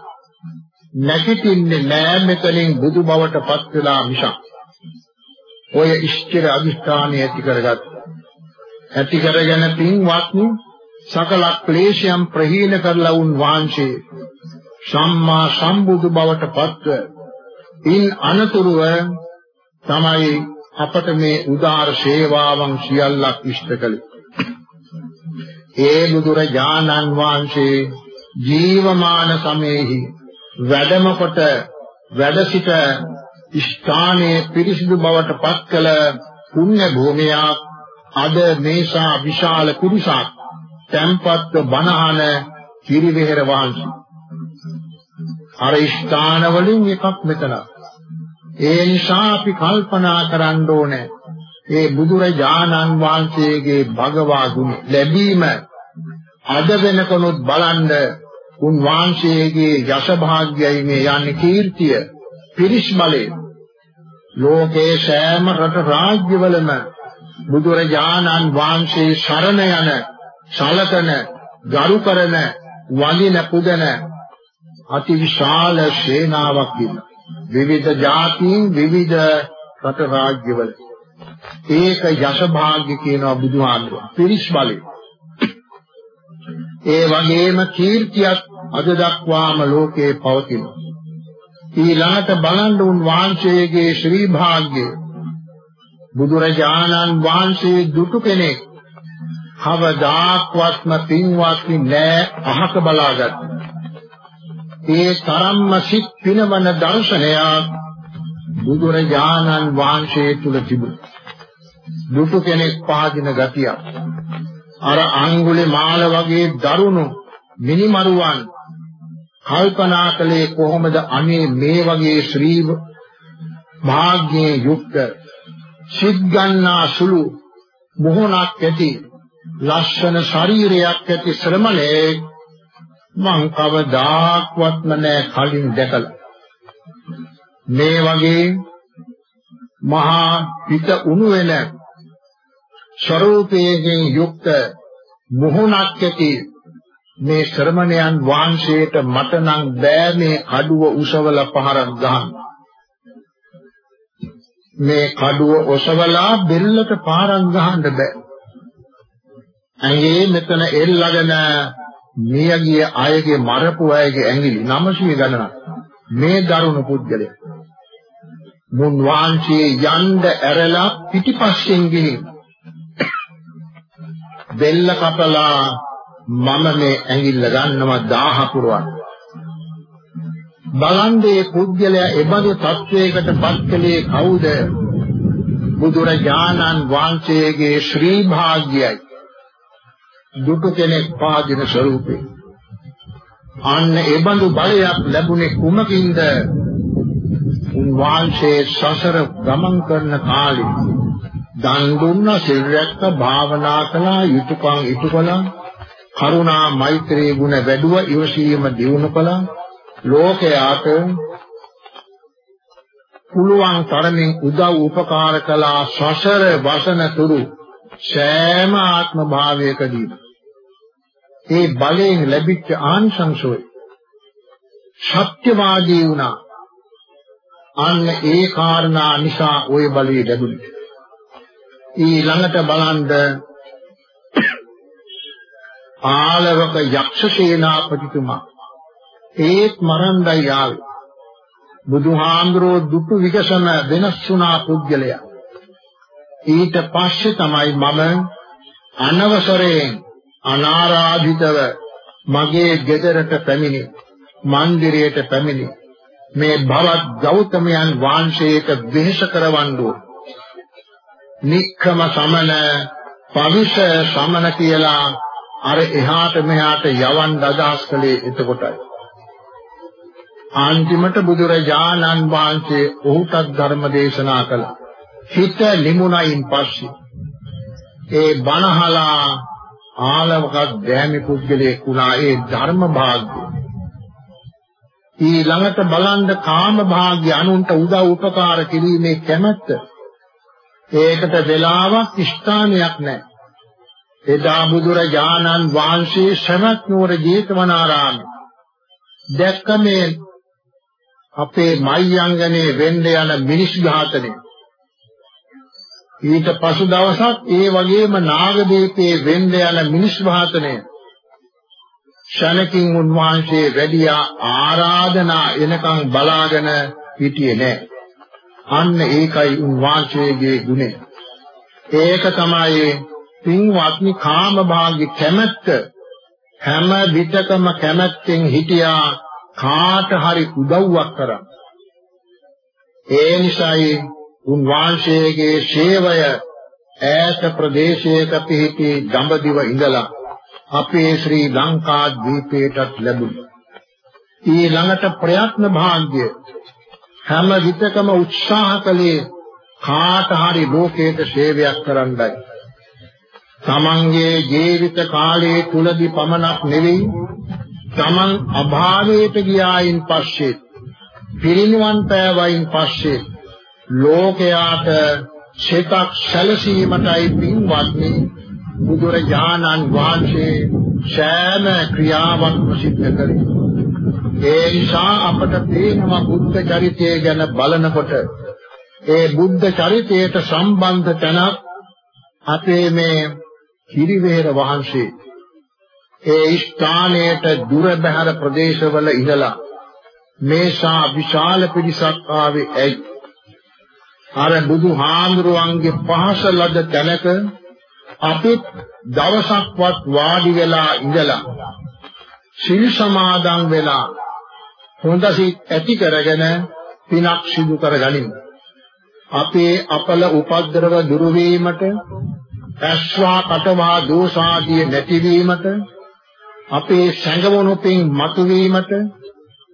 නැගිටින්නේ නෑ මෙතනින් බුදු බවට පත් වෙලා මිසක්. ඔය ඉෂ්ඨිර අදිෂ්ඨානය ඇති කරගත්. ඇති කරගෙන පින්වත්නි සකල ක්ලේශයන් ප්‍රහීන කරලා වුන් වහන්සේ සම්මා සම්බුදු බවට පත්ව ඉන් අනතුරුව තමයි අපට මේ උදාර සේවාවන් සියල්ලක් ඉෂ්ට කළේ. ඒ බුදුරජාණන් වහන්සේ ජීවමාන සමයේහි වැඩම කොට වැඩ සිට ස්ථානයේ පිරිසිදු බවට පත් කළ පුණ්‍ය භූමියක් අද මේසා විශාල කුරුසක් tempatව බණහන කිරිවෙහෙර වහන්සේ අර ස්ථාන වලින් එකක් මෙතන. ඒ නිසා අපි කල්පනා කරන්න ඕනේ. ඒ බුදුරජාණන් වහන්සේගේ භගවා ගුණ ලැබීම අද වෙනකනොත් බලන්න උන් වහන්සේගේ යශ භාග්යයි මේ යන්නේ කීර්තිය පිරිස් බලේ ලෝකේ සෑම රට රාජ්‍යවලම බුදුරජාණන් වහන්සේ ಶರණ යන සලකන ගරු කරන වඳින පුදන අතිවිශාල සේනාවක් ඉන්න විවිධ ජාතීන් විවිධ රට රාජ්‍යවල. ඒක යශ භාග්‍ය කියනවා බුදුහාමුදුරුවෝ. පිරිස් බලේ ඒ වගේම කීර්තියක් අද දක්වාම ලෝකේ පවතිනවා. ඊළඟට බලන්න උන් වහන්සේගේ ශ්‍රී භාග්‍ය බුදුරජාණන් වහන්සේ දුටු කෙනෙක්. කවදාක්වත්ම පින්වත්නි නෑ අහක බලාගත්. ඒ තරම්ම සිත් පිනවන දර්ශනයක් බුදුරජාණන් වහන්සේ තුල තිබුණා. දුටු කෙනෙක් පහදින ගතියක්. අර අඟුලේ මාල වගේ දරුණු මිනිමරුවන් කල්පනා කළේ කොහොමද අනේ මේ වගේ ශ්‍රී භාග්‍යයේ යුක්ත සිද්ගන්නා සුළු මොහොනක් ඇති ලස්සන ශරීරයක් ඇති ශ්‍රමණේ මං කවදාක්වත්ම නෑ කලින් දැකලා මේ වගේ මහා පිට උණු වෙන ස්වરૂපයෙන් යුක්ත මොහොනක් ඇති මේ ශ්‍රමණයන් වහන්සේට මට නම් බෑ මේ කඩුව උසවල පහරක් ගන්න. මේ කඩුව ඔසවලා බෙල්ලට පාරක් ගහන්න බෑ. ඇඟේ මෙතන එල්ලගෙන මියගිය අයගේ මරපු අයගේ ඇඟිලි 900 ගණනක්. මේ දරුණු පුද්ගලයා. මුන් වහන්සේ යන්න ඇරලා පිටිපස්සෙන් ගිහින් බෙල්ල කපලා මම මේ ඇඟිල්ල ගන්නවා 1000 පුරවන්න. බලන්නේ පුද්ගලයා එබඳු තත්වයකට පත්කලේ කවුද? බුදුරජාණන් වහන්සේගේ ශ්‍රී භාග්‍යයි. දුටු කෙනෙක් පාදින ස්වરૂපේ. අන්න එබඳු බලයක් ලැබුණේ කුමකින්ද? උන්වහන්සේ සසර ගමන් කරන කාලේ දන් දුන්න සිල් රැක්ක භාවනා කළා යුතුයකම් ඉටු කළා කරුණා මෛත්‍රී ගුණ වැඩුව ඉවසීම දියුණු කළා ලෝකයාට පුළුවන් තරමින් උදව් උපකාර කළා සසර වසන තුරු සෑම ආත්ම භාවයකදී ඒ බලයෙන් ලැබිච්ච ආංශංශෝයි සත්‍යවාදී වුණා. අන්න ඒ කාරණා නිසා ওই බලය ලැබුණේ. ඊළඟට බලන්න ආලවක යක්ෂ සේනාපතිතුමා. ඒත් මරණ්ඩයි ආවේ. බුදුහාඳුරෝ දුටු විකසන වෙනස් වුණා පුද්ගලයා. ඊට පස්සේ තමයි මම අනවසරයෙන් අනාරාධිතව මගේ ගෙදරට පැමිණි මන්දිරයට පැමිණි. මේ භවත් ගෞතමයන් වහන්සේට වෙහෙස කරවන්නෝ. නික්කම සමන පවිෂ සමන කියලා අර එහාට මෙහාට යවන්න අදහස් කළේ එතකොටයි. අන්තිමට බුදුරජාණන් වහන්සේ ඔහුටත් ධර්ම දේශනා කළා. හිත ලිමුණයින් පස්සේ ඒ බණහලා ආලවක දැමි පුද්ගලයෙක් වුණා. ඒ ධර්ම භාග්‍ය ඊළඟට බලන්න කාම භාග්‍ය අනුන්ට උදව් උපකාර කිරීමේ කැමැත්ත. ඒකට වෙලාවක් ස්ථානයක් නැහැ. එදා බුදුරජාණන් වහන්සේ ශ්‍රමත් නුවර ජේතවනාරාමේ දැක්ක මේ අපේ මයංගනේ වෙන්න යන මිනිස් ඝාතනය. ඊට පසු දවසක් ඒ වගේම නාගදීපේ වෙන්න යන මිනිස් ඝාතනය ශනකින් උන්වහන්සේ වැඩියා ආරාධනා එනකන් බලාගෙන හිටියේ නෑ. අන්න ඒකයි උන්වහන්සේගේ ගුණය. ඒක තමයි පින්වත්නි කාම භාග්‍ය කැමැත්ත. හැම විටකම කැමැත්තෙන් හිටියා කාට හරි උදව්වක් කරන්න. ඒ නිසායි උන්වහන්සේගේ ශේවය ඈත ප්‍රදේශයක පිහිටි දඹදිව ඉඳලා අපේ ශ්‍රී ලංකා දීපයටත් ලැබුණා. ඊළඟට ප්‍රයත්න භාග්‍ය හැම විටකම උත්සාහ කළේ කාට හරි ලෝකයට සේවයක් කරන්නයි. තමන්ගේ ජීවිත කාලයේ තුලදී පමණක් නෙවෙයි තමන් අභාවයට ගියායින් පස්සේ පිරිනිවන් පෑවයින් පස්සේ ලෝකයාට සිතක් සැලසීමටයි පින්වත්නි බුදුරජාණන් වහන්සේ සෑම ක්‍රියාවක්ම සිද්ධ කරේ. ඒ නිසා අපට තේනවා බුද්ධ චරිතය ගැන බලනකොට ඒ බුද්ධ චරිතයට සම්බන්ධ තැනක් අපේ මේ කිරිවෙහෙර වහන්සේ ඒ ස්ථානයට දුර බැහැර ප්‍රදේශවල ඉඳලා මේසා විශාල පිරිසක් ආවේ ඇයි අර බුදුහාමුදුරුවන්ගේ පහස ලද තැනක අපිත් දවසක්වත් වාඩි වෙලා ඉඳලා සිල් සමාදන් වෙලා හොඳ සිත් ඇති කරගෙන පිනක් සිදු කරගනිමු. අපේ අපල උපද්දරව දුරු වීමට, ඇස්වා කටවා දෝෂාදී නැතිවීමට, අපේ සංගමණු පින් මතුවීමට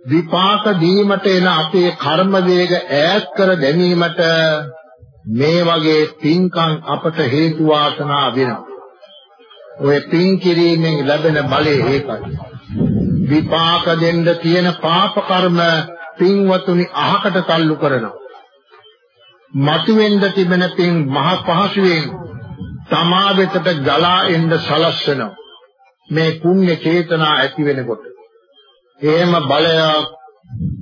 විපාක දීමට එන අපේ කර්ම වේග ඈත් කර ගැනීමට මේ වගේ පින්කම් අපට හේතු වාසනා වෙනවා. ඔය පින් කිරීමෙන් ලැබෙන බලය ඒකයි. විපාක දෙන්න තියෙන පාප කර්ම පින්වතුනි අහකට තල්ලු කරනවා. මතුවෙන්න තිබෙන පින් මහ පහසුවෙන් තමා වෙතට ගලා එන්න සලස්වනවා. මේ පුණ්‍ය චේතනා ඇති වෙනකොට එහෙම බලයක්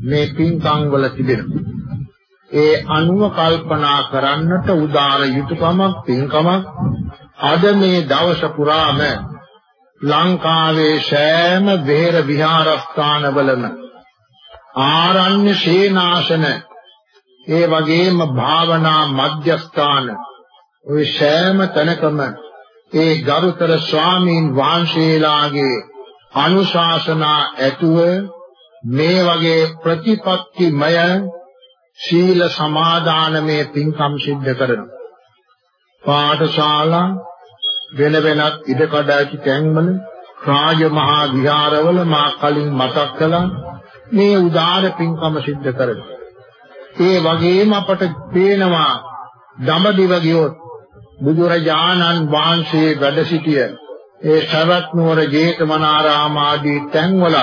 මේ පින්කම් වල තිබෙනවා. ඒ අනුව කල්පනා කරන්නට උදාර යුතුයකමක් පින්කමක් අද මේ දවස පුරාම ලංකාවේ සෑම වෙහෙර විහාරස්ථානවලම ආරණ්‍ය සේනාසන ඒ වගේම භාවනා මධ්‍යස්ථාන ওই සෑම තැනකම ඒ ගරුතර ස්වාමීන් වහන්සේලාගේ අනුශාසනා ඇතුව මේ වගේ ප්‍රතිපත්තිමය ශීල සමාදානමේ පින්කම් සිද්ධ කරනවා. පාඨශාලා වෙන වෙනත් ඉඩකඩ ඇති තැන්වල රාජ මහා විහාරවල මා කලින් මතක් කළා මේ උදාර පින්කම සිද්ධ කරනවා. ඒ වගේම අපට පේනවා දඹදිව ගියොත් බුදුරජාණන් වහන්සේ වැඩ සිටිය ඒ සවැත් නුවර ජේතවනාරාම ආදී තැන්වල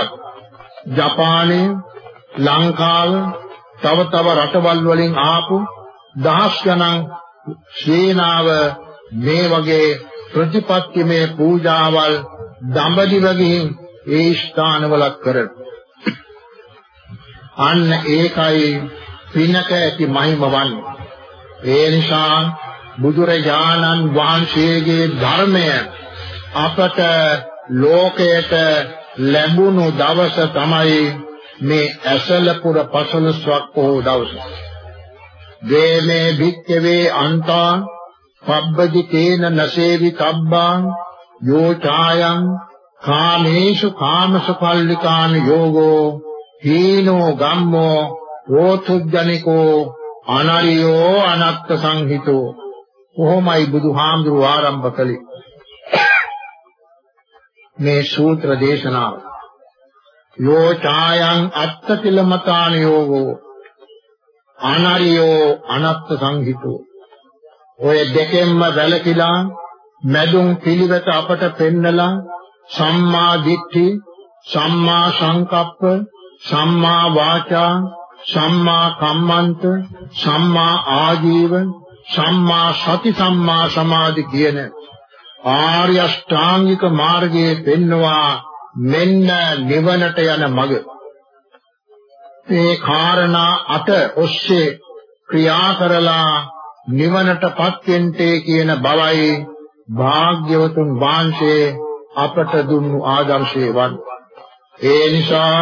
ජපානයේ ලංකාව තව තව රටවල් වලින් ආපු දහස් ගණන් සේනාව මේ වගේ ප්‍රතිපත්තිමේ පූජාවල් දඹදිව ගිහින් ඒ ස්ථානවල කරන. අන්න ඒකයි පිනක ඇති මහිම වන්නේ. ඒ නිසා බුදුරජාණන් වහන්සේගේ ධර්මය අපට ලෝකයට ලැබුණු දවස තමයි මේ ඇසලපුර පසළොස්වක් පොහොව දවස. දේමේ භික්ඛවේ අන්තා පබ්බදි තේන නසේවි තබ්බං යෝ ඡායං කාමේසු කාමසපල්ලිකාන යෝගෝ හීනෝ ගම්මෝ ඕතුජ්ජනිකෝ අනරියෝ අනත්ත සංහිතෝ කොහොමයි බුදුහාමුදුරුවෝ ආරම්භ කළේ මේ සූත්‍ර දේශනාව. යෝ ඡායං අත්ත කිලමතාන යෝගෝ අනරියෝ අනත්ත සංහිතෝ. ඔය දෙකෙන්ම වැළකීලා මැදුම් පිළිවෙත අපට පෙන්නලා සම්මා දිට්ඨි සම්මා සංකප්ප සම්මා වාචා සම්මා කම්මන්ත සම්මා ආජීව සම්මා සති සම්මා සමාධි කියන ආර්ය අෂ්ටාංගික මාර්ගයේ පෙන්නවා මෙන්න නිවනට යන මඟ. මේ කාරණා අට ඔස්සේ ක්‍රියා කරලා නිවනටපත් වෙන්නේ කියන බවයි භාග්‍යවතුන් වහන්සේ අපට දුන්නු ආදර්ශය වන්. ඒ නිසා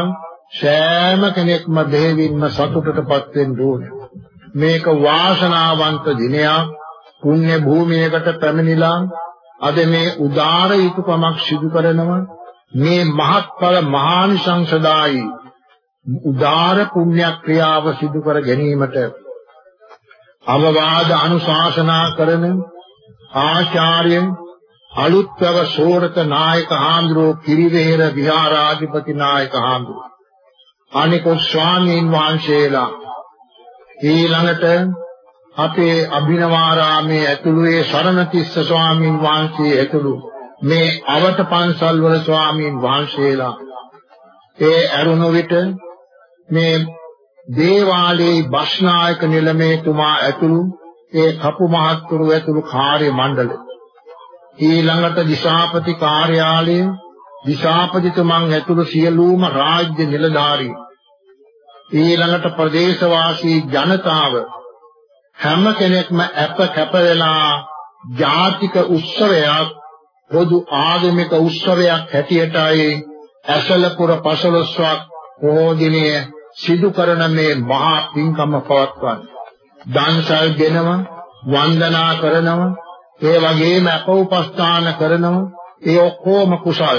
සෑම කෙනෙක්ම දෙවින්ම සතුටටපත් වෙන්න ඕනේ. මේක වාසනාවන්ත දිනයක් පුණ්‍ය භූමියකට පැමිණිලා අද මේ උදාර යුතුයකමක් සිදු කරනවා. මේ මහත්ඵල මහානිසංසදායි උදාර පුණ්‍ය ක්‍රියාව සිදු කර ගැනීමට අවවාද අනුශාසනා කරන ආචාර්ය අලුත්වව සෝරත නායක හාමුදුරුවෝ කිරිවෙහෙර විහාරාධිපති නායක හාමුදුරුවෝ. අනිකෝ ස්වාමීන් වහන්සේලා ඊළඟට අපේ අභිනවාරාමේ ඇතුළු ඒ සරණතිස්ස ස්වාමීන් වහන්සේ ඇතුළු මේ අවත පන්සල් වල ස්වාමීන් වහන්සේලා ඒ අරුණ විට මේ දේවාලයේ බස්නායක නිලමේතුමා ඇතුළු ඒ කපු මහත්තුරු ඇතුළු කාර්ය මණ්ඩලය. ඊළඟට දිශාපති කාර්යාලය දිශාපතිතුමන් ඇතුළු සියලුම රාජ්‍ය නිලධාරීන්. ඊළඟට ප්‍රදේශවාසී ජනතාව හැම කෙනෙක්ම අප කැප වෙලා ජාතික උත්සවයක් පොදු ආගමික උත්සවයක් හැටියටයි ඇසලපුර පසළොස්වක් පොහෝ දිනය සිදු කරන මේ මහා පින්කම පවත්වන්නේ. දානසල් දෙනවා, වන්දනා කරනවා, ඒ වගේම අපෝපස්ථාන කරනවා. ඒ ඔක්කොම කුසල්.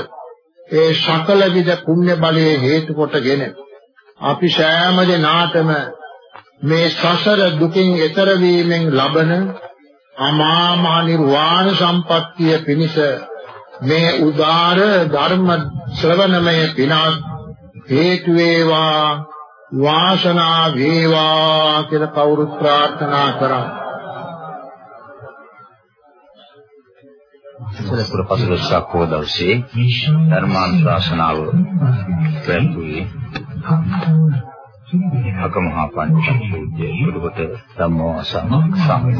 ඒ සකල විද පුණ්‍ය බලයේ හේතු කොටගෙන අපි සෑම දිනාටම මේ සසර දුකින් එතර වීමෙන් ලබන අමා මහ නිර්වාණ සම්පත්තිය පිණිස මේ උදාර ධර්ම ශ්‍රවණමය පිනක් හේතු වේවා වාසනා වේවා කියලා කවුරුත් ප්‍රාර්ථනා කරා. සලස්පුර පසළොස්වක පොහොය දවසේ ධර්මානුශාසනාව පැවැත්වුවේ අකමහා පඬිතුක පූජ්‍ය ගුරුකොට ධම්මෝ අසම ස්වාමීන්